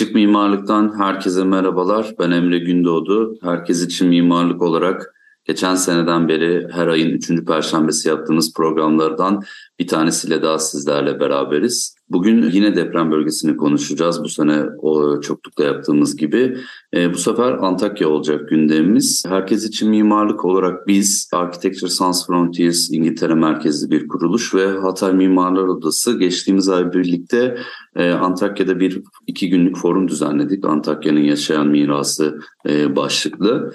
Açık Mimarlık'tan herkese merhabalar. Ben Emre Gündoğdu. Herkes için mimarlık olarak geçen seneden beri her ayın 3. perşembesi yaptığımız programlardan bir tanesiyle daha sizlerle beraberiz. Bugün yine deprem bölgesini konuşacağız. Bu sene o çoklukla yaptığımız gibi. E, bu sefer Antakya olacak gündemimiz. Herkes için mimarlık olarak biz Architecture Sans Frontiers İngiltere merkezli bir kuruluş ve Hatay Mimarlar Odası geçtiğimiz ay birlikte e, Antakya'da bir iki günlük forum düzenledik. Antakya'nın yaşayan mirası e, başlıklı.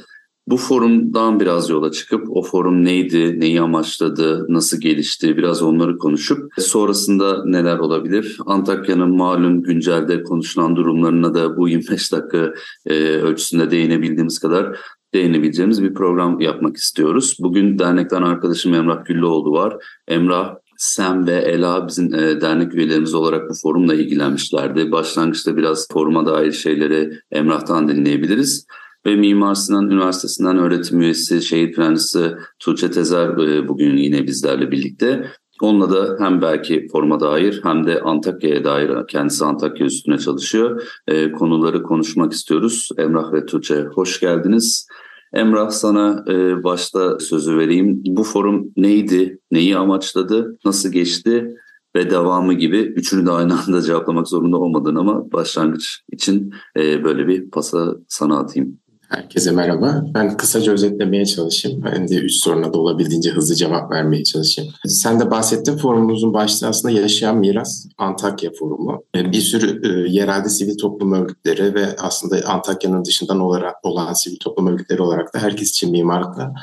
Bu forumdan biraz yola çıkıp o forum neydi, neyi amaçladı, nasıl gelişti biraz onları konuşup sonrasında neler olabilir? Antakya'nın malum güncelde konuşulan durumlarına da bu 25 dakika e, ölçüsünde değinebildiğimiz kadar değinebileceğimiz bir program yapmak istiyoruz. Bugün dernekten arkadaşım Emrah Güllüoğlu var. Emrah Sen ve Ela bizim e, dernek üyelerimiz olarak bu forumla ilgilenmişlerdi. Başlangıçta biraz foruma dair şeyleri Emrah'tan dinleyebiliriz ve Mimar Sinan Üniversitesi'nden öğretim üyesi, şehit mühendisi Tuğçe Tezer e, bugün yine bizlerle birlikte. Onunla da hem belki forma dair hem de Antakya'ya dair kendisi Antakya üstüne çalışıyor. E, konuları konuşmak istiyoruz. Emrah ve Tuğçe hoş geldiniz. Emrah sana e, başta sözü vereyim. Bu forum neydi, neyi amaçladı, nasıl geçti ve devamı gibi üçünü de aynı anda cevaplamak zorunda olmadın ama başlangıç için böyle bir pasa sana atayım. Herkese merhaba. Ben kısaca özetlemeye çalışayım. Ben de üç soruna da olabildiğince hızlı cevap vermeye çalışayım. Sen de bahsettin forumumuzun başlığı aslında Yaşayan Miras Antakya Forumu. E, bir sürü e, yerelde sivil toplum örgütleri ve aslında Antakya'nın dışından olarak olan sivil toplum örgütleri olarak da herkes için mimarlıkla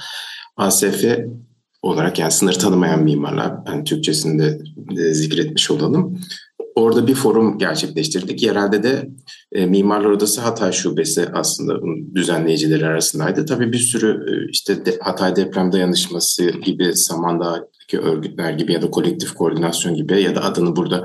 ASF olarak yani sınır tanımayan mimarlar, yani Türkçesinde de zikretmiş olalım orada bir forum gerçekleştirdik. Yerelde de e, Mimarlar Odası Hatay Şubesi aslında düzenleyicileri arasındaydı. Tabii bir sürü e, işte de, Hatay Deprem Dayanışması gibi Samandağ'daki örgütler gibi ya da kolektif koordinasyon gibi ya da adını burada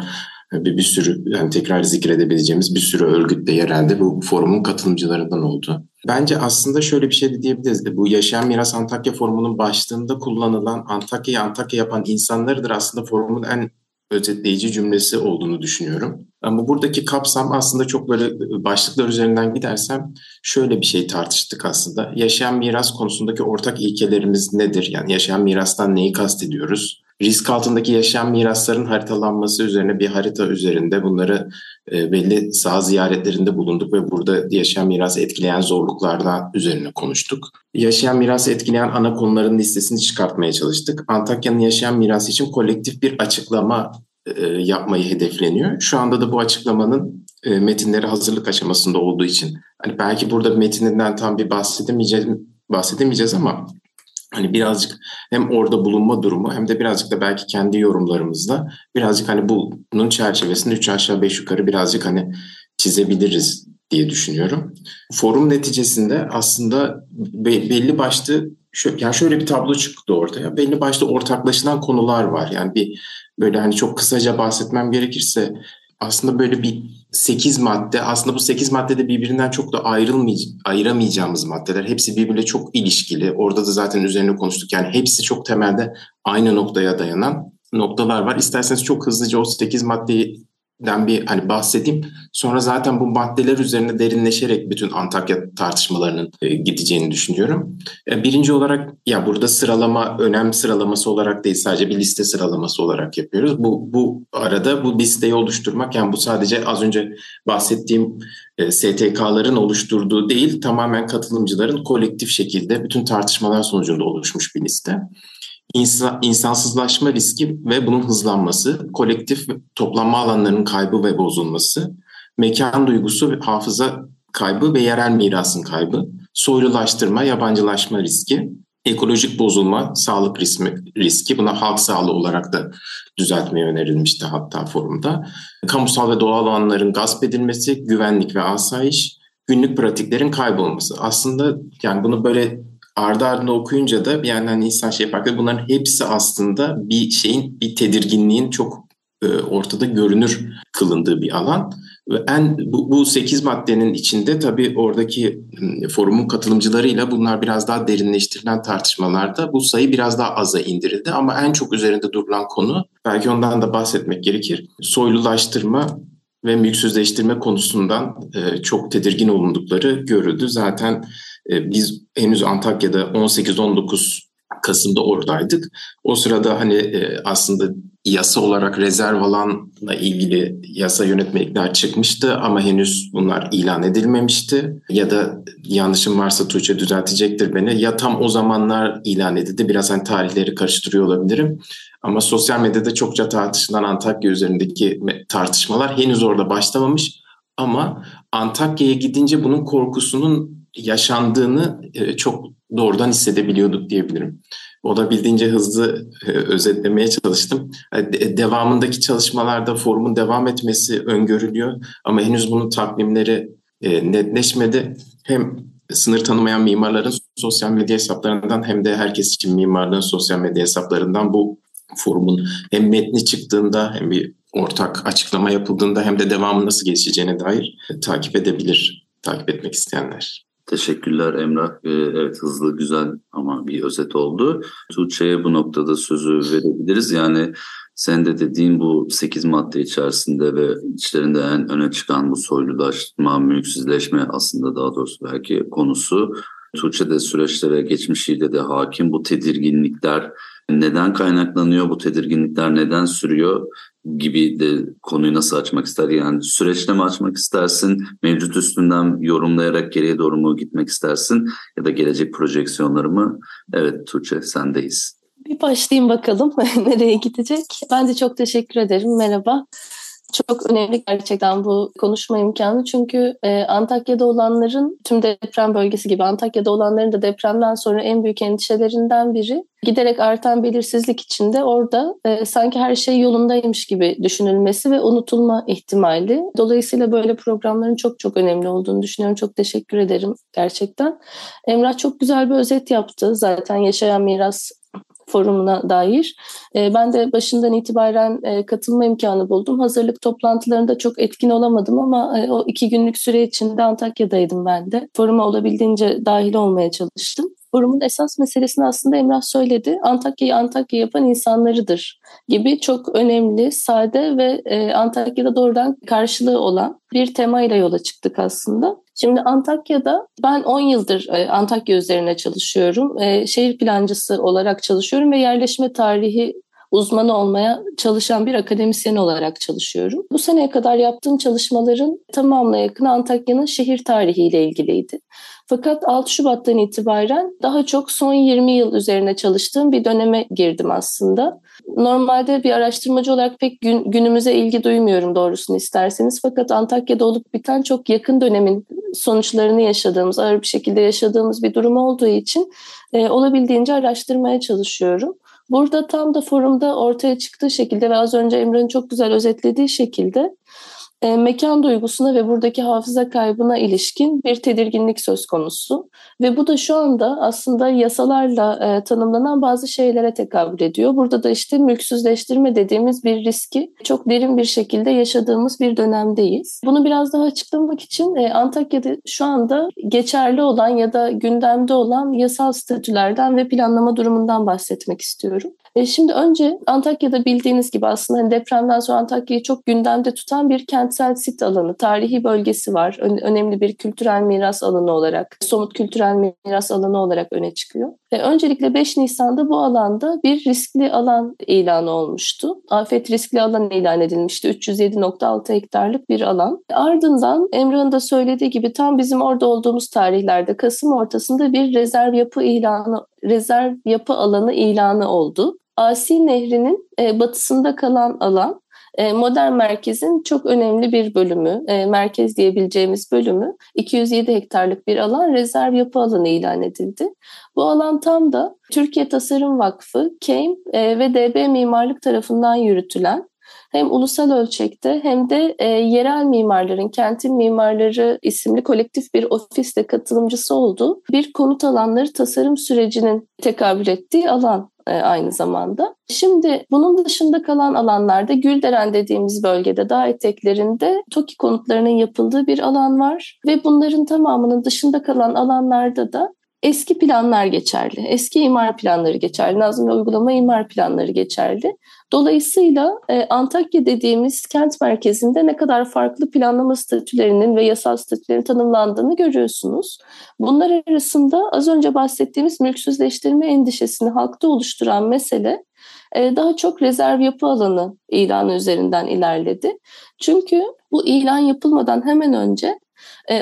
e, bir, bir sürü yani tekrar zikredebileceğimiz bir sürü örgüt de yerelde bu forumun katılımcılarından oldu. Bence aslında şöyle bir şey de diyebiliriz. Bu Yaşayan Miras Antakya Forumu'nun başlığında kullanılan Antakya'yı Antakya yapan insanlardır aslında forumun en özetleyici cümlesi olduğunu düşünüyorum. Ama buradaki kapsam aslında çok böyle başlıklar üzerinden gidersem şöyle bir şey tartıştık aslında. Yaşayan miras konusundaki ortak ilkelerimiz nedir? Yani yaşayan mirastan neyi kastediyoruz? Risk altındaki yaşayan mirasların haritalanması üzerine bir harita üzerinde bunları e, belli saha ziyaretlerinde bulunduk ve burada yaşayan mirası etkileyen zorluklardan üzerine konuştuk. Yaşayan mirası etkileyen ana konuların listesini çıkartmaya çalıştık. Antakya'nın yaşayan mirası için kolektif bir açıklama e, yapmayı hedefleniyor. Şu anda da bu açıklamanın e, metinleri hazırlık aşamasında olduğu için hani belki burada metininden tam bir bahsedemeyeceğiz, bahsedemeyeceğiz ama hani birazcık hem orada bulunma durumu hem de birazcık da belki kendi yorumlarımızla birazcık hani bunun çerçevesinde üç aşağı beş yukarı birazcık hani çizebiliriz diye düşünüyorum. Forum neticesinde aslında belli başlı yani şöyle bir tablo çıktı ortaya. Belli başlı ortaklaşılan konular var. Yani bir böyle hani çok kısaca bahsetmem gerekirse aslında böyle bir 8 madde aslında bu 8 maddede birbirinden çok da ayrılmay ayıramayacağımız maddeler. Hepsi birbirle çok ilişkili. Orada da zaten üzerine konuştuk. Yani hepsi çok temelde aynı noktaya dayanan noktalar var. İsterseniz çok hızlıca o 8 maddeyi den bir hani bahsedeyim. Sonra zaten bu maddeler üzerine derinleşerek bütün Antakya tartışmalarının e, gideceğini düşünüyorum. E, birinci olarak ya burada sıralama önem sıralaması olarak değil sadece bir liste sıralaması olarak yapıyoruz. Bu bu arada bu listeyi oluşturmak yani bu sadece az önce bahsettiğim e, STK'ların oluşturduğu değil tamamen katılımcıların kolektif şekilde bütün tartışmalar sonucunda oluşmuş bir liste insan, insansızlaşma riski ve bunun hızlanması, kolektif toplanma alanlarının kaybı ve bozulması, mekan duygusu, hafıza kaybı ve yerel mirasın kaybı, soylulaştırma, yabancılaşma riski, ekolojik bozulma, sağlık riski, riski buna halk sağlığı olarak da düzeltmeye önerilmişti hatta forumda. Kamusal ve doğal alanların gasp edilmesi, güvenlik ve asayiş, günlük pratiklerin kaybolması. Aslında yani bunu böyle ardı ardına okuyunca da bir yandan insan şey yapar. Bunların hepsi aslında bir şeyin, bir tedirginliğin çok e, ortada görünür kılındığı bir alan. Ve en bu, bu 8 maddenin içinde tabii oradaki forumun katılımcılarıyla bunlar biraz daha derinleştirilen tartışmalarda bu sayı biraz daha aza indirildi. Ama en çok üzerinde durulan konu belki ondan da bahsetmek gerekir. Soylulaştırma ve mülksüzleştirme konusundan e, çok tedirgin olundukları görüldü. Zaten biz henüz Antakya'da 18-19 Kasım'da oradaydık. O sırada hani e, aslında yasa olarak rezerv alanla ilgili yasa yönetmelikler çıkmıştı ama henüz bunlar ilan edilmemişti. Ya da yanlışım varsa Tuğçe düzeltecektir beni. Ya tam o zamanlar ilan edildi. Biraz hani tarihleri karıştırıyor olabilirim. Ama sosyal medyada çokça tartışılan Antakya üzerindeki tartışmalar henüz orada başlamamış. Ama Antakya'ya gidince bunun korkusunun yaşandığını e, çok doğrudan hissedebiliyorduk diyebilirim. Olabildiğince hızlı e, özetlemeye çalıştım. E, devamındaki çalışmalarda forumun devam etmesi öngörülüyor ama henüz bunun takvimleri netleşmedi. Hem sınır tanımayan mimarların sosyal medya hesaplarından hem de herkes için mimarlığın sosyal medya hesaplarından bu forumun hem metni çıktığında hem bir ortak açıklama yapıldığında hem de devamı nasıl geçeceğine dair takip edebilir, takip etmek isteyenler. Teşekkürler Emrah. Ee, evet hızlı, güzel ama bir özet oldu. Tuğçe'ye bu noktada sözü verebiliriz. Yani sen de dediğin bu 8 madde içerisinde ve içlerinde en öne çıkan bu soylulaşma, mülksüzleşme aslında daha doğrusu belki konusu. Tuğçe de süreçlere geçmişiyle de hakim bu tedirginlikler neden kaynaklanıyor, bu tedirginlikler neden sürüyor gibi de konuyu nasıl açmak ister? Yani süreçte mi açmak istersin, mevcut üstünden yorumlayarak geriye doğru mu gitmek istersin ya da gelecek projeksiyonları mı? Evet Tuğçe sendeyiz. Bir başlayayım bakalım nereye gidecek. Ben de çok teşekkür ederim. Merhaba. Çok önemli gerçekten bu konuşma imkanı çünkü e, Antakya'da olanların tüm deprem bölgesi gibi Antakya'da olanların da depremden sonra en büyük endişelerinden biri giderek artan belirsizlik içinde orada e, sanki her şey yolundaymış gibi düşünülmesi ve unutulma ihtimali. Dolayısıyla böyle programların çok çok önemli olduğunu düşünüyorum. Çok teşekkür ederim gerçekten. Emrah çok güzel bir özet yaptı. Zaten Yaşayan Miras forumuna dair. E, ben de başından itibaren e, katılma imkanı buldum. Hazırlık toplantılarında çok etkin olamadım ama e, o iki günlük süre içinde Antakya'daydım ben de. Foruma olabildiğince dahil olmaya çalıştım. Forumun esas meselesini aslında Emrah söyledi. Antakya'yı Antakya yapan insanlarıdır gibi çok önemli, sade ve e, Antakya'da doğrudan karşılığı olan bir temayla yola çıktık aslında. Şimdi Antakya'da ben 10 yıldır e, Antakya üzerine çalışıyorum. E, şehir plancısı olarak çalışıyorum ve yerleşme tarihi uzmanı olmaya çalışan bir akademisyen olarak çalışıyorum. Bu seneye kadar yaptığım çalışmaların tamamına yakın Antakya'nın şehir tarihiyle ilgiliydi. Fakat 6 Şubat'tan itibaren daha çok son 20 yıl üzerine çalıştığım bir döneme girdim aslında. Normalde bir araştırmacı olarak pek gün, günümüze ilgi duymuyorum doğrusunu isterseniz. Fakat Antakya'da olup biten çok yakın dönemin sonuçlarını yaşadığımız, ağır bir şekilde yaşadığımız bir durum olduğu için e, olabildiğince araştırmaya çalışıyorum. Burada tam da forumda ortaya çıktığı şekilde ve az önce Emre'nin çok güzel özetlediği şekilde e, mekan duygusuna ve buradaki hafıza kaybına ilişkin bir tedirginlik söz konusu. Ve bu da şu anda aslında yasalarla e, tanımlanan bazı şeylere tekabül ediyor. Burada da işte mülksüzleştirme dediğimiz bir riski çok derin bir şekilde yaşadığımız bir dönemdeyiz. Bunu biraz daha açıklamak için e, Antakya'da şu anda geçerli olan ya da gündemde olan yasal statülerden ve planlama durumundan bahsetmek istiyorum. E, şimdi önce Antakya'da bildiğiniz gibi aslında hani depremden sonra Antakya'yı çok gündemde tutan bir kentsel sit alanı, tarihi bölgesi var. önemli bir kültürel miras alanı olarak, somut kültürel miras alanı olarak öne çıkıyor. Ve öncelikle 5 Nisan'da bu alanda bir riskli alan ilanı olmuştu. Afet riskli alan ilan edilmişti. 307.6 hektarlık bir alan. Ardından Emrah'ın da söylediği gibi tam bizim orada olduğumuz tarihlerde Kasım ortasında bir rezerv yapı ilanı rezerv yapı alanı ilanı oldu. Asi Nehri'nin e, batısında kalan alan modern merkezin çok önemli bir bölümü, e, merkez diyebileceğimiz bölümü 207 hektarlık bir alan rezerv yapı alanı ilan edildi. Bu alan tam da Türkiye Tasarım Vakfı, KEIM e, ve DB Mimarlık tarafından yürütülen hem ulusal ölçekte hem de e, yerel mimarların, kentin mimarları isimli kolektif bir ofiste katılımcısı olduğu bir konut alanları tasarım sürecinin tekabül ettiği alan e, aynı zamanda. Şimdi bunun dışında kalan alanlarda Gülderen dediğimiz bölgede dağ eteklerinde TOKİ konutlarının yapıldığı bir alan var ve bunların tamamının dışında kalan alanlarda da eski planlar geçerli. Eski imar planları geçerli. Nazım ve uygulama imar planları geçerli. Dolayısıyla e, Antakya dediğimiz kent merkezinde ne kadar farklı planlama statülerinin ve yasal statülerin tanımlandığını görüyorsunuz. Bunlar arasında az önce bahsettiğimiz mülksüzleştirme endişesini halkta oluşturan mesele e, daha çok rezerv yapı alanı ilanı üzerinden ilerledi. Çünkü bu ilan yapılmadan hemen önce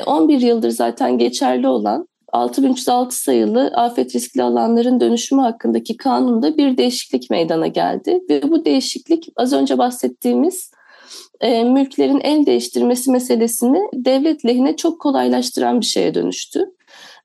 11 e, yıldır zaten geçerli olan 6306 sayılı afet riskli alanların dönüşümü hakkındaki kanunda bir değişiklik meydana geldi. Ve bu değişiklik az önce bahsettiğimiz e, mülklerin el değiştirmesi meselesini devlet lehine çok kolaylaştıran bir şeye dönüştü.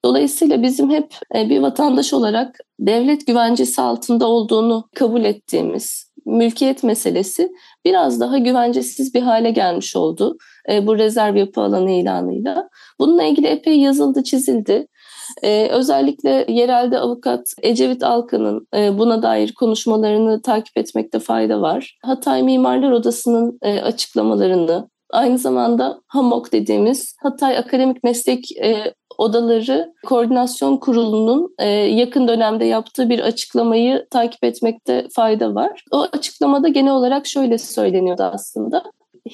Dolayısıyla bizim hep e, bir vatandaş olarak devlet güvencesi altında olduğunu kabul ettiğimiz mülkiyet meselesi biraz daha güvencesiz bir hale gelmiş oldu e, bu rezerv yapı alanı ilanıyla. Bununla ilgili epey yazıldı, çizildi. Ee, özellikle yerelde avukat Ecevit Alkan'ın e, buna dair konuşmalarını takip etmekte fayda var. Hatay Mimarlar Odası'nın e, açıklamalarını, aynı zamanda HAMOK dediğimiz Hatay Akademik Meslek e, Odaları Koordinasyon Kurulu'nun e, yakın dönemde yaptığı bir açıklamayı takip etmekte fayda var. O açıklamada genel olarak şöyle söyleniyordu aslında.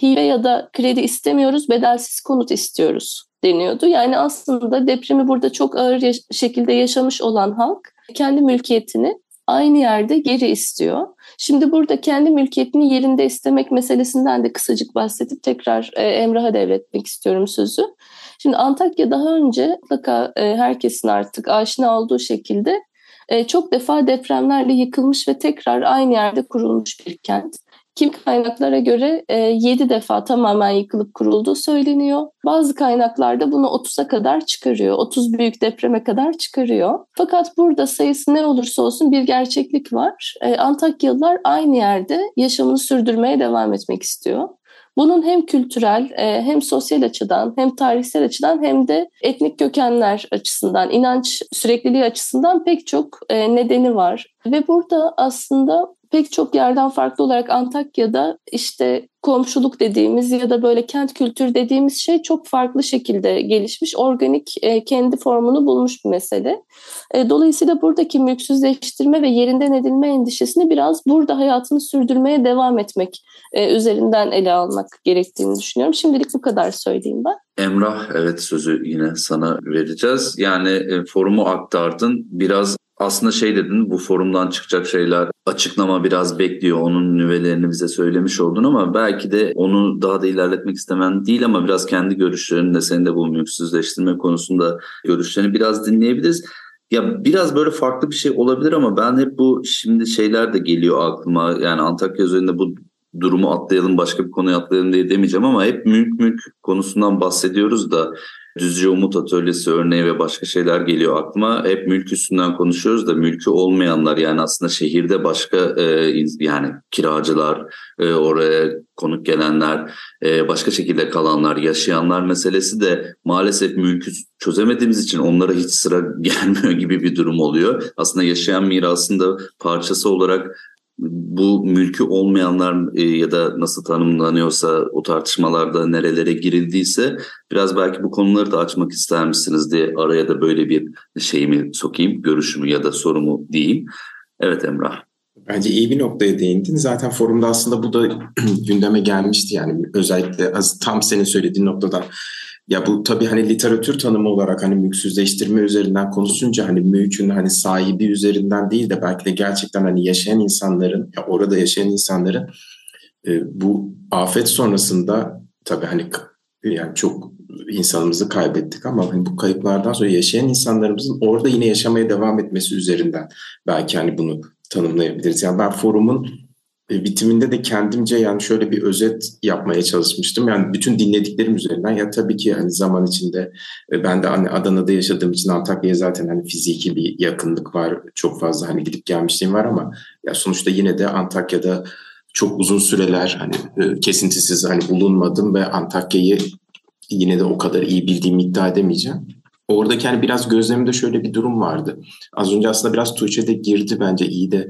Hibe ya da kredi istemiyoruz, bedelsiz konut istiyoruz deniyordu. Yani aslında depremi burada çok ağır yaş- şekilde yaşamış olan halk kendi mülkiyetini aynı yerde geri istiyor. Şimdi burada kendi mülkiyetini yerinde istemek meselesinden de kısacık bahsedip tekrar e, Emrah'a devretmek istiyorum sözü. Şimdi Antakya daha önce mutlaka e, herkesin artık aşina olduğu şekilde e, çok defa depremlerle yıkılmış ve tekrar aynı yerde kurulmuş bir kent. Kim kaynaklara göre e, 7 defa tamamen yıkılıp kurulduğu söyleniyor. Bazı kaynaklarda bunu 30'a kadar çıkarıyor. 30 büyük depreme kadar çıkarıyor. Fakat burada sayısı ne olursa olsun bir gerçeklik var. E, Antakyalılar aynı yerde yaşamını sürdürmeye devam etmek istiyor. Bunun hem kültürel e, hem sosyal açıdan hem tarihsel açıdan hem de etnik kökenler açısından, inanç sürekliliği açısından pek çok e, nedeni var. Ve burada aslında pek çok yerden farklı olarak Antakya'da işte komşuluk dediğimiz ya da böyle kent kültürü dediğimiz şey çok farklı şekilde gelişmiş, organik e, kendi formunu bulmuş bir mesele. E, dolayısıyla buradaki mülksüzleştirme ve yerinden edilme endişesini biraz burada hayatını sürdürmeye devam etmek e, üzerinden ele almak gerektiğini düşünüyorum. Şimdilik bu kadar söyleyeyim ben. Emrah evet sözü yine sana vereceğiz. Yani e, forumu aktardın. Biraz aslında şey dedin bu forumdan çıkacak şeyler açıklama biraz bekliyor. Onun nüvelerini bize söylemiş oldun ama belki de onu daha da ilerletmek istemen değil ama biraz kendi görüşlerini de senin de bu mülksüzleştirme konusunda görüşlerini biraz dinleyebiliriz. Ya biraz böyle farklı bir şey olabilir ama ben hep bu şimdi şeyler de geliyor aklıma. Yani Antakya üzerinde bu durumu atlayalım başka bir konuya atlayalım diye demeyeceğim ama hep mülk mülk konusundan bahsediyoruz da Düzce Umut Atölyesi örneği ve başka şeyler geliyor aklıma. Hep mülk üstünden konuşuyoruz da mülkü olmayanlar yani aslında şehirde başka e, yani kiracılar, e, oraya konuk gelenler, e, başka şekilde kalanlar, yaşayanlar meselesi de maalesef mülkü çözemediğimiz için onlara hiç sıra gelmiyor gibi bir durum oluyor. Aslında yaşayan mirasın da parçası olarak bu mülkü olmayanlar e, ya da nasıl tanımlanıyorsa o tartışmalarda nerelere girildiyse biraz belki bu konuları da açmak ister misiniz diye araya da böyle bir şeyimi sokayım, görüşümü ya da sorumu diyeyim. Evet Emrah. Bence iyi bir noktaya değindin. Zaten forumda aslında bu da gündeme gelmişti yani özellikle tam senin söylediğin noktadan ya bu tabii hani literatür tanımı olarak hani mülksüzleştirme üzerinden konuşunca hani mülkün hani sahibi üzerinden değil de belki de gerçekten hani yaşayan insanların ya orada yaşayan insanların e, bu afet sonrasında tabii hani yani çok insanımızı kaybettik ama hani bu kayıplardan sonra yaşayan insanlarımızın orada yine yaşamaya devam etmesi üzerinden belki hani bunu tanımlayabiliriz. Yani ben forumun bitiminde de kendimce yani şöyle bir özet yapmaya çalışmıştım. Yani bütün dinlediklerim üzerinden ya tabii ki hani zaman içinde e, ben de hani Adana'da yaşadığım için Antakya'ya zaten hani fiziki bir yakınlık var. Çok fazla hani gidip gelmişliğim var ama ya sonuçta yine de Antakya'da çok uzun süreler hani e, kesintisiz hani bulunmadım ve Antakya'yı yine de o kadar iyi bildiğimi iddia edemeyeceğim. Oradaki hani biraz gözlemimde şöyle bir durum vardı. Az önce aslında biraz Tuğçe de girdi bence iyi de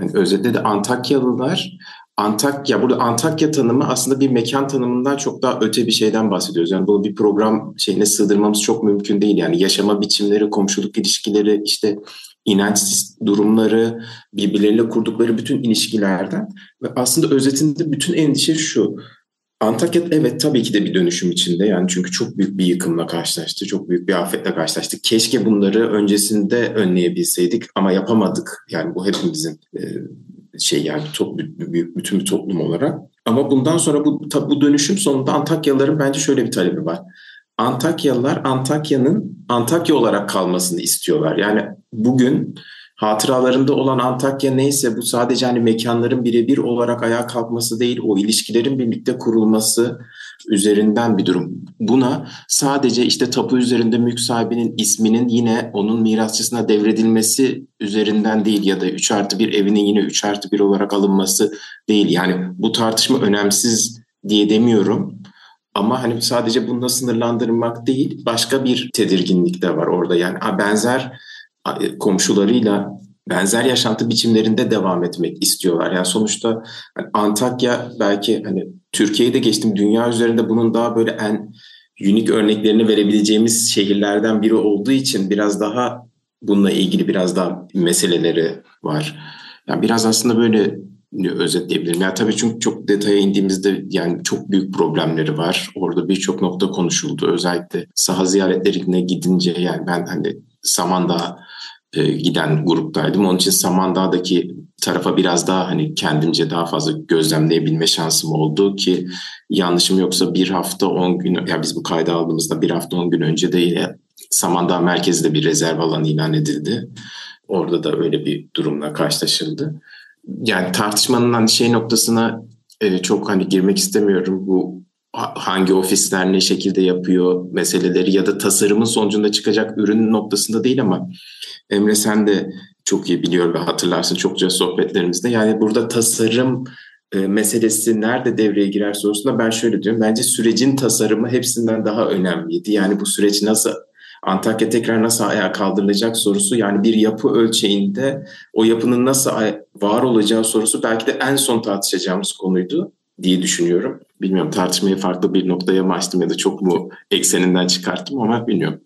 yani özetle de Antakyalılar Antakya, burada Antakya tanımı aslında bir mekan tanımından çok daha öte bir şeyden bahsediyoruz. Yani bunu bir program şeyine sığdırmamız çok mümkün değil. Yani yaşama biçimleri, komşuluk ilişkileri, işte inanç durumları, birbirleriyle kurdukları bütün ilişkilerden ve aslında özetinde bütün endişe şu. Antakya evet tabii ki de bir dönüşüm içinde yani çünkü çok büyük bir yıkımla karşılaştı, çok büyük bir afetle karşılaştı. Keşke bunları öncesinde önleyebilseydik ama yapamadık. Yani bu hepimizin e, şey yani top, bütün bir toplum olarak. Ama bundan sonra bu bu dönüşüm sonunda Antakyalıların bence şöyle bir talebi var. Antakyalılar Antakya'nın Antakya olarak kalmasını istiyorlar. Yani bugün hatıralarında olan Antakya neyse bu sadece hani mekanların birebir olarak ayağa kalkması değil, o ilişkilerin birlikte kurulması üzerinden bir durum. Buna sadece işte tapu üzerinde mülk sahibinin isminin yine onun mirasçısına devredilmesi üzerinden değil ya da 3 artı 1 evinin yine 3 artı 1 olarak alınması değil. Yani bu tartışma önemsiz diye demiyorum. Ama hani sadece bununla sınırlandırmak değil, başka bir tedirginlik de var orada. Yani benzer komşularıyla benzer yaşantı biçimlerinde devam etmek istiyorlar. Yani sonuçta hani Antakya belki hani Türkiye'yi de geçtim dünya üzerinde bunun daha böyle en unik örneklerini verebileceğimiz şehirlerden biri olduğu için biraz daha bununla ilgili biraz daha meseleleri var. Yani biraz aslında böyle özetleyebilirim. Ya tabii çünkü çok detaya indiğimizde yani çok büyük problemleri var. Orada birçok nokta konuşuldu. Özellikle saha ziyaretlerine gidince yani ben hani Samandağ e, giden gruptaydım. Onun için Samandağ'daki tarafa biraz daha hani kendimce daha fazla gözlemleyebilme şansım oldu ki yanlışım yoksa bir hafta on gün ya biz bu kaydı aldığımızda bir hafta on gün önce de yine Samandağ merkezinde bir rezerv alanı ilan edildi. Orada da öyle bir durumla karşılaşıldı. Yani tartışmanın hani şey noktasına e, çok hani girmek istemiyorum. Bu hangi ofisler ne şekilde yapıyor meseleleri ya da tasarımın sonucunda çıkacak ürün noktasında değil ama Emre sen de çok iyi biliyor ve hatırlarsın çokça sohbetlerimizde. Yani burada tasarım e, meselesi nerede devreye girer sorusunda ben şöyle diyorum. Bence sürecin tasarımı hepsinden daha önemliydi. Yani bu süreç nasıl Antakya tekrar nasıl ayağa kaldırılacak sorusu yani bir yapı ölçeğinde o yapının nasıl var olacağı sorusu belki de en son tartışacağımız konuydu diye düşünüyorum. Bilmiyorum tartışmayı farklı bir noktaya mı açtım ya da çok mu ekseninden çıkarttım ama bilmiyorum.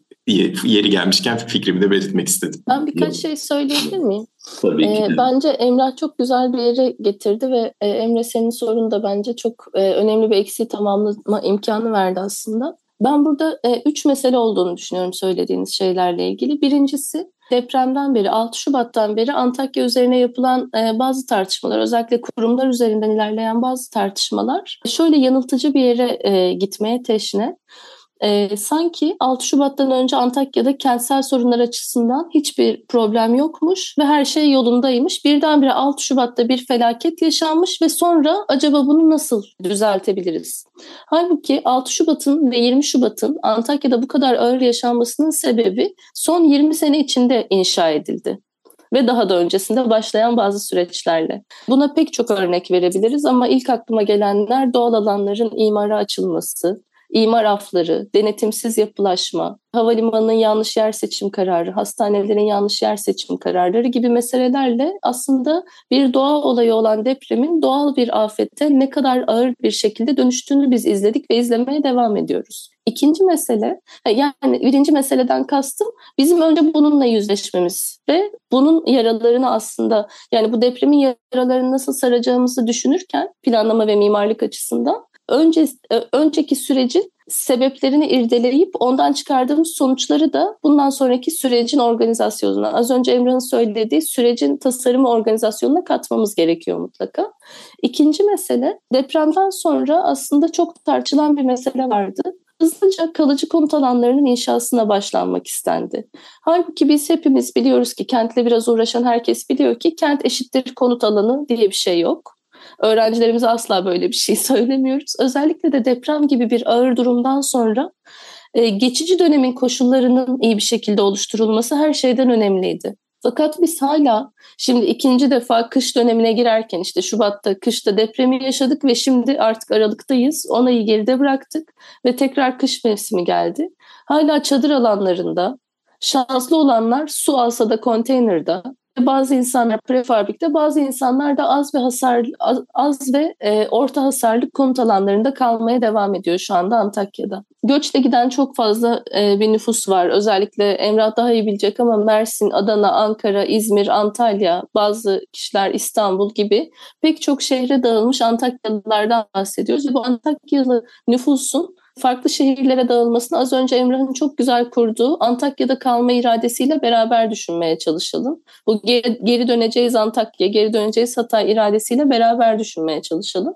Yeri gelmişken fikrimi de belirtmek istedim. Ben birkaç şey söyleyebilir miyim? Tabii ki. Ee, bence Emrah çok güzel bir yere getirdi ve e, Emre senin sorun da bence çok e, önemli bir eksiği tamamlama imkanı verdi aslında. Ben burada e, üç mesele olduğunu düşünüyorum söylediğiniz şeylerle ilgili. Birincisi depremden beri 6 Şubat'tan beri Antakya üzerine yapılan e, bazı tartışmalar özellikle kurumlar üzerinden ilerleyen bazı tartışmalar şöyle yanıltıcı bir yere e, gitmeye teşne e, sanki 6 Şubat'tan önce Antakya'da kentsel sorunlar açısından hiçbir problem yokmuş ve her şey yolundaymış. Birdenbire 6 Şubat'ta bir felaket yaşanmış ve sonra acaba bunu nasıl düzeltebiliriz? Halbuki 6 Şubat'ın ve 20 Şubat'ın Antakya'da bu kadar ağır yaşanmasının sebebi son 20 sene içinde inşa edildi ve daha da öncesinde başlayan bazı süreçlerle. Buna pek çok örnek verebiliriz ama ilk aklıma gelenler doğal alanların imara açılması, imar afları, denetimsiz yapılaşma, havalimanının yanlış yer seçim kararı, hastanelerin yanlış yer seçim kararları gibi meselelerle aslında bir doğa olayı olan depremin doğal bir afette ne kadar ağır bir şekilde dönüştüğünü biz izledik ve izlemeye devam ediyoruz. İkinci mesele, yani birinci meseleden kastım bizim önce bununla yüzleşmemiz ve bunun yaralarını aslında yani bu depremin yaralarını nasıl saracağımızı düşünürken planlama ve mimarlık açısından önce e, önceki sürecin sebeplerini irdeleyip ondan çıkardığımız sonuçları da bundan sonraki sürecin organizasyonuna, az önce Emrah'ın söylediği sürecin tasarımı organizasyonuna katmamız gerekiyor mutlaka. İkinci mesele depremden sonra aslında çok tartışılan bir mesele vardı. Hızlıca kalıcı konut alanlarının inşasına başlanmak istendi. Halbuki biz hepimiz biliyoruz ki kentle biraz uğraşan herkes biliyor ki kent eşittir konut alanı diye bir şey yok. Öğrencilerimize asla böyle bir şey söylemiyoruz. Özellikle de deprem gibi bir ağır durumdan sonra e, geçici dönemin koşullarının iyi bir şekilde oluşturulması her şeyden önemliydi. Fakat biz hala şimdi ikinci defa kış dönemine girerken işte Şubat'ta kışta depremi yaşadık ve şimdi artık Aralık'tayız. On ayı geride bıraktık ve tekrar kış mevsimi geldi. Hala çadır alanlarında şanslı olanlar su alsa da konteynerde bazı insanlar prefabrikte, bazı insanlar da az ve hasar az, az ve e, orta hasarlı konut alanlarında kalmaya devam ediyor şu anda Antakya'da. Göçte giden çok fazla e, bir nüfus var. Özellikle Emrah daha iyi bilecek ama Mersin, Adana, Ankara, İzmir, Antalya, bazı kişiler İstanbul gibi pek çok şehre dağılmış Antakyalılardan bahsediyoruz. Bu Antakyalı nüfusun farklı şehirlere dağılmasını az önce Emrah'ın çok güzel kurduğu Antakya'da kalma iradesiyle beraber düşünmeye çalışalım. Bu geri, döneceğiz Antakya, geri döneceğiz Hatay iradesiyle beraber düşünmeye çalışalım.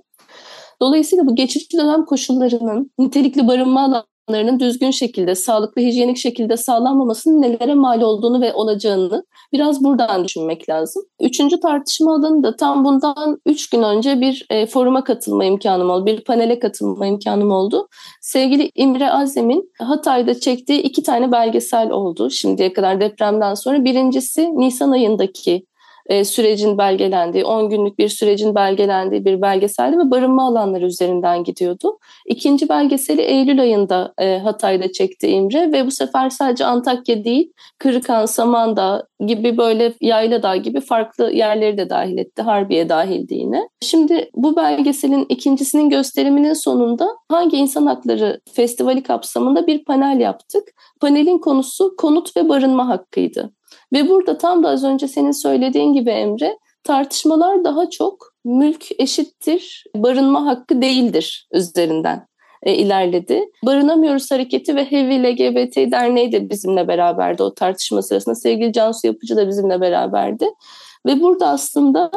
Dolayısıyla bu geçici dönem koşullarının nitelikli barınma alanlarının düzgün şekilde, sağlıklı, hijyenik şekilde sağlanmamasının nelere mal olduğunu ve olacağını biraz buradan düşünmek lazım. Üçüncü tartışma alanı da tam bundan üç gün önce bir e, foruma katılma imkanım oldu, bir panele katılma imkanım oldu. Sevgili İmre Azem'in Hatay'da çektiği iki tane belgesel oldu şimdiye kadar depremden sonra. Birincisi Nisan ayındaki e, sürecin belgelendiği, 10 günlük bir sürecin belgelendiği bir belgeseldi ve barınma alanları üzerinden gidiyordu. İkinci belgeseli Eylül ayında e, Hatay'da çekti İmre ve bu sefer sadece Antakya değil, Kırıkan, Samandağ gibi böyle Yayladağ gibi farklı yerleri de dahil etti. Harbiye dahildi yine. Şimdi bu belgeselin ikincisinin gösteriminin sonunda hangi insan hakları festivali kapsamında bir panel yaptık. Panelin konusu konut ve barınma hakkıydı. Ve burada tam da az önce senin söylediğin gibi Emre tartışmalar daha çok mülk eşittir, barınma hakkı değildir üzerinden e, ilerledi. Barınamıyoruz Hareketi ve Heavy LGBT Derneği de bizimle beraberdi o tartışma sırasında. Sevgili Cansu Yapıcı da bizimle beraberdi. Ve burada aslında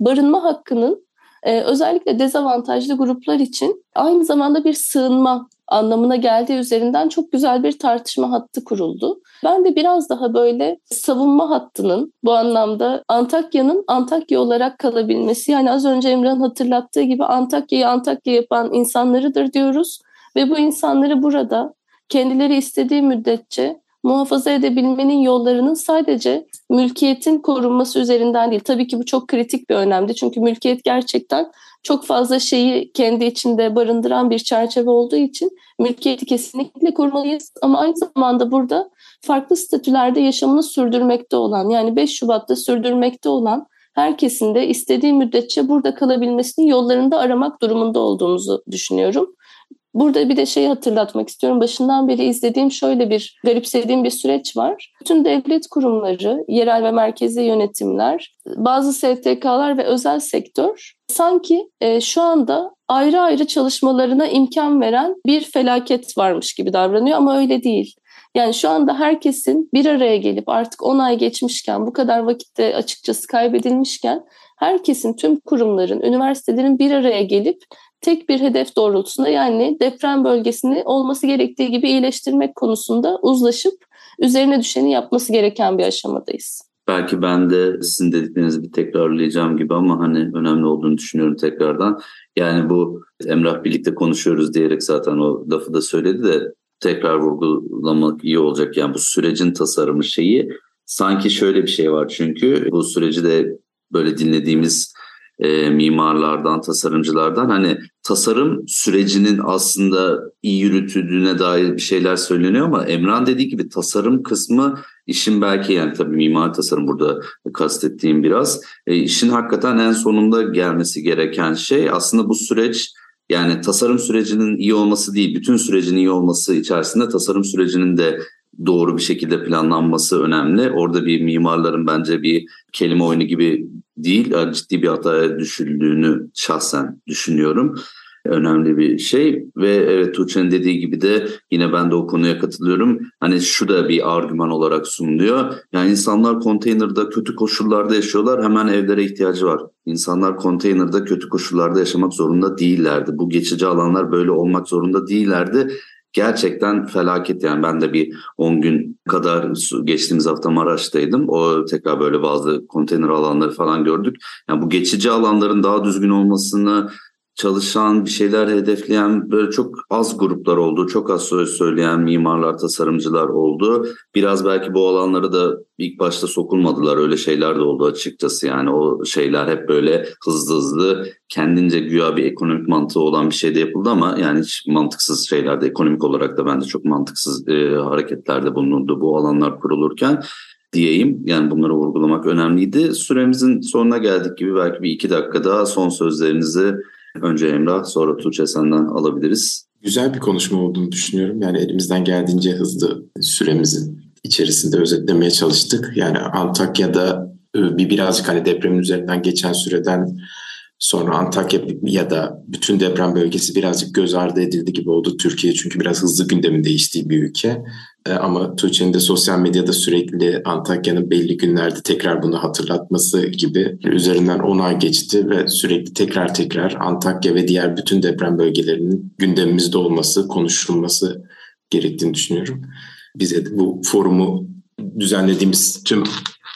barınma hakkının e, özellikle dezavantajlı gruplar için aynı zamanda bir sığınma anlamına geldiği üzerinden çok güzel bir tartışma hattı kuruldu. Ben de biraz daha böyle savunma hattının bu anlamda Antakya'nın Antakya olarak kalabilmesi yani az önce Emrah'ın hatırlattığı gibi Antakya'yı Antakya yapan insanlarıdır diyoruz ve bu insanları burada kendileri istediği müddetçe muhafaza edebilmenin yollarının sadece mülkiyetin korunması üzerinden değil. Tabii ki bu çok kritik bir önemli. Çünkü mülkiyet gerçekten çok fazla şeyi kendi içinde barındıran bir çerçeve olduğu için mülkiyeti kesinlikle korumalıyız. Ama aynı zamanda burada farklı statülerde yaşamını sürdürmekte olan yani 5 Şubat'ta sürdürmekte olan herkesin de istediği müddetçe burada kalabilmesini yollarında aramak durumunda olduğumuzu düşünüyorum. Burada bir de şeyi hatırlatmak istiyorum. Başından beri izlediğim şöyle bir garipsediğim bir süreç var. Bütün devlet kurumları, yerel ve merkezi yönetimler, bazı STK'lar ve özel sektör sanki e, şu anda ayrı ayrı çalışmalarına imkan veren bir felaket varmış gibi davranıyor ama öyle değil. Yani şu anda herkesin bir araya gelip artık 10 ay geçmişken bu kadar vakitte açıkçası kaybedilmişken herkesin tüm kurumların, üniversitelerin bir araya gelip tek bir hedef doğrultusunda yani deprem bölgesini olması gerektiği gibi iyileştirmek konusunda uzlaşıp üzerine düşeni yapması gereken bir aşamadayız. Belki ben de sizin dediklerinizi bir tekrarlayacağım gibi ama hani önemli olduğunu düşünüyorum tekrardan. Yani bu Emrah birlikte konuşuyoruz diyerek zaten o lafı da söyledi de tekrar vurgulamak iyi olacak. Yani bu sürecin tasarımı şeyi sanki şöyle bir şey var çünkü bu süreci de böyle dinlediğimiz e, mimarlardan, tasarımcılardan hani tasarım sürecinin aslında iyi yürütüldüğüne dair bir şeyler söyleniyor ama Emran dediği gibi tasarım kısmı işin belki yani tabii mimar tasarım burada kastettiğim biraz e, işin hakikaten en sonunda gelmesi gereken şey aslında bu süreç yani tasarım sürecinin iyi olması değil, bütün sürecin iyi olması içerisinde tasarım sürecinin de doğru bir şekilde planlanması önemli. Orada bir mimarların bence bir kelime oyunu gibi değil, ciddi bir hataya düşüldüğünü şahsen düşünüyorum. Önemli bir şey ve evet Tuğçe'nin dediği gibi de yine ben de o konuya katılıyorum. Hani şu da bir argüman olarak sunuluyor. Yani insanlar konteynerde kötü koşullarda yaşıyorlar hemen evlere ihtiyacı var. İnsanlar konteynerde kötü koşullarda yaşamak zorunda değillerdi. Bu geçici alanlar böyle olmak zorunda değillerdi gerçekten felaket yani ben de bir 10 gün kadar geçtiğimiz hafta Maraş'taydım. O tekrar böyle bazı konteyner alanları falan gördük. Yani bu geçici alanların daha düzgün olmasını çalışan, bir şeyler hedefleyen böyle çok az gruplar oldu. Çok az söz söyleyen mimarlar, tasarımcılar oldu. Biraz belki bu alanlara da ilk başta sokulmadılar. Öyle şeyler de oldu açıkçası. Yani o şeyler hep böyle hızlı hızlı kendince güya bir ekonomik mantığı olan bir şey de yapıldı ama yani hiç mantıksız şeylerde ekonomik olarak da bence çok mantıksız e, hareketlerde bulunuldu bu alanlar kurulurken diyeyim. Yani bunları vurgulamak önemliydi. Süremizin sonuna geldik gibi belki bir iki dakika daha son sözlerinizi Önce Emrah sonra Tuğçe senden alabiliriz. Güzel bir konuşma olduğunu düşünüyorum. Yani elimizden geldiğince hızlı süremizin içerisinde özetlemeye çalıştık. Yani Antakya'da e, bir birazcık hani depremin üzerinden geçen süreden sonra Antakya ya da bütün deprem bölgesi birazcık göz ardı edildi gibi oldu Türkiye çünkü biraz hızlı gündemin değiştiği bir ülke. E, ama Tuğçe'nin de sosyal medyada sürekli Antakya'nın belli günlerde tekrar bunu hatırlatması gibi üzerinden 10 ay geçti ve sürekli tekrar tekrar Antakya ve diğer bütün deprem bölgelerinin gündemimizde olması, konuşulması gerektiğini düşünüyorum. Bize bu forumu düzenlediğimiz tüm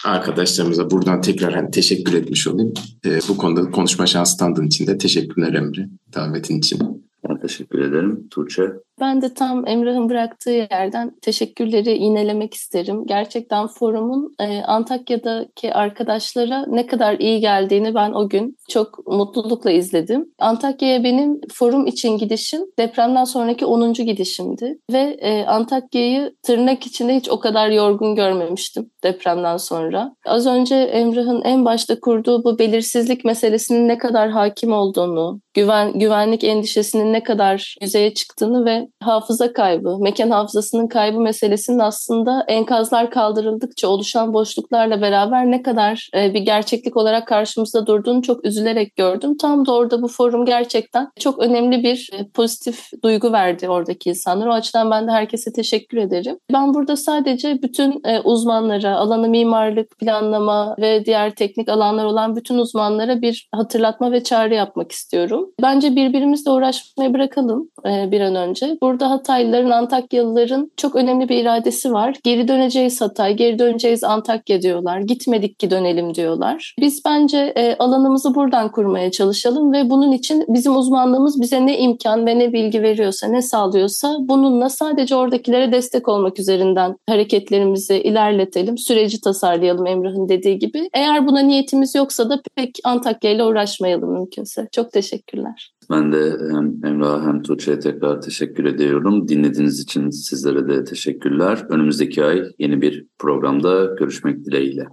arkadaşlarımıza buradan tekrar hani teşekkür etmiş olayım. E, bu konuda konuşma şansı tanıdığın için de teşekkürler Emre davetin için. Ben teşekkür ederim Tuğçe. Ben de tam Emrah'ın bıraktığı yerden teşekkürleri iğnelemek isterim. Gerçekten forumun e, Antakya'daki arkadaşlara ne kadar iyi geldiğini ben o gün çok mutlulukla izledim. Antakya'ya benim forum için gidişim depremden sonraki 10. gidişimdi. Ve e, Antakya'yı tırnak içinde hiç o kadar yorgun görmemiştim depremden sonra. Az önce Emrah'ın en başta kurduğu bu belirsizlik meselesinin ne kadar hakim olduğunu, güven, güvenlik endişesinin ne kadar yüzeye çıktığını ve hafıza kaybı, mekan hafızasının kaybı meselesinin aslında enkazlar kaldırıldıkça oluşan boşluklarla beraber ne kadar e, bir gerçeklik olarak karşımızda durduğunu çok üzülerek gördüm. Tam da orada bu forum gerçekten çok önemli bir e, pozitif duygu verdi oradaki insanlar. O açıdan ben de herkese teşekkür ederim. Ben burada sadece bütün e, uzmanlara, alanı mimarlık, planlama ve diğer teknik alanlar olan bütün uzmanlara bir hatırlatma ve çağrı yapmak istiyorum. Bence birbirimizle uğraşmayı bırakalım bir an önce. Burada Hataylıların, Antakyalıların çok önemli bir iradesi var. Geri döneceğiz Hatay, geri döneceğiz Antakya diyorlar. Gitmedik ki dönelim diyorlar. Biz bence e, alanımızı buradan kurmaya çalışalım ve bunun için bizim uzmanlığımız bize ne imkan ve ne bilgi veriyorsa, ne sağlıyorsa bununla sadece oradakilere destek olmak üzerinden hareketlerimizi ilerletelim. Süreci tasarlayalım Emrah'ın dediği gibi. Eğer buna niyetimiz yoksa da pek Antakya ile uğraşmayalım mümkünse. Çok teşekkürler. Ben de hem Emrah hem Tuğçe'ye tekrar teşekkür ediyorum. Dinlediğiniz için sizlere de teşekkürler. Önümüzdeki ay yeni bir programda görüşmek dileğiyle.